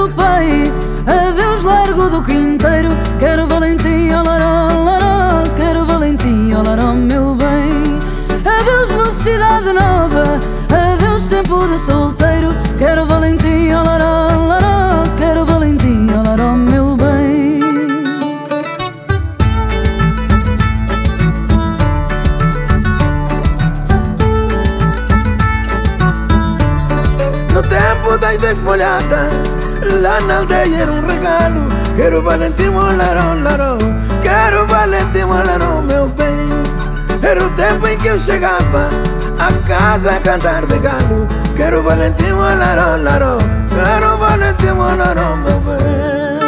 meu pai. Adeus, largo do quinteiro. Quero Valentim, olará, olará. Quero Valentim, olará, meu bem. Adeus, mocidade cidade nova. Adeus, tempo de solteiro. Quero Valentim, olará, olará. Quero Valentim, olará, meu bem. No tempo das desfolhadas Lá na aldeia era um regalo. Quero Valentim, larão, larão Quero Valentim, larão, meu bem Era o tempo em que eu chegava A casa a cantar de galo. Quero Valentim, larão, larão Quero Valentim, larão, meu bem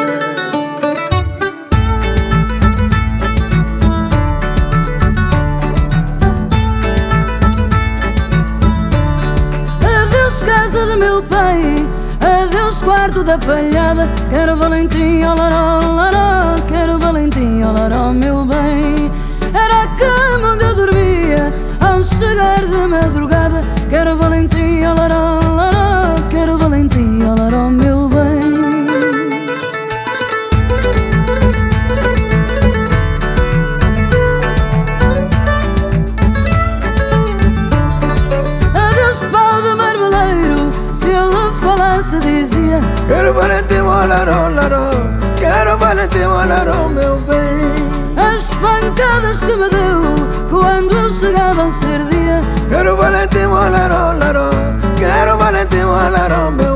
casa de meu pai Quarto da palhada. Quero Valentim, olará, olará Quero Valentim, olará, meu bem. Era a cama onde eu dormia Ao chegar de madrugada. Quero Valentim, olará, olará Quero Valentim, olará, meu bem. Adeus pau de marmeleiro Se ele falasse dizia Quero Valentim, larão, larão Quero Valentim, larão, meu bem As pancadas que me deu Quando eu chegava ao ser dia Quero Valentim, larão, larão Quero Valentim, larão, meu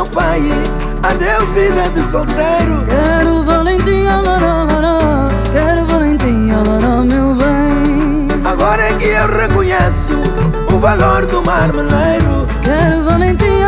meu pai. Adeus vida de solteiro. Quero Valentim, olará Quero Valentim, olará, meu bem. Agora é que eu reconheço O valor do marmeleiro. Quero Valentim,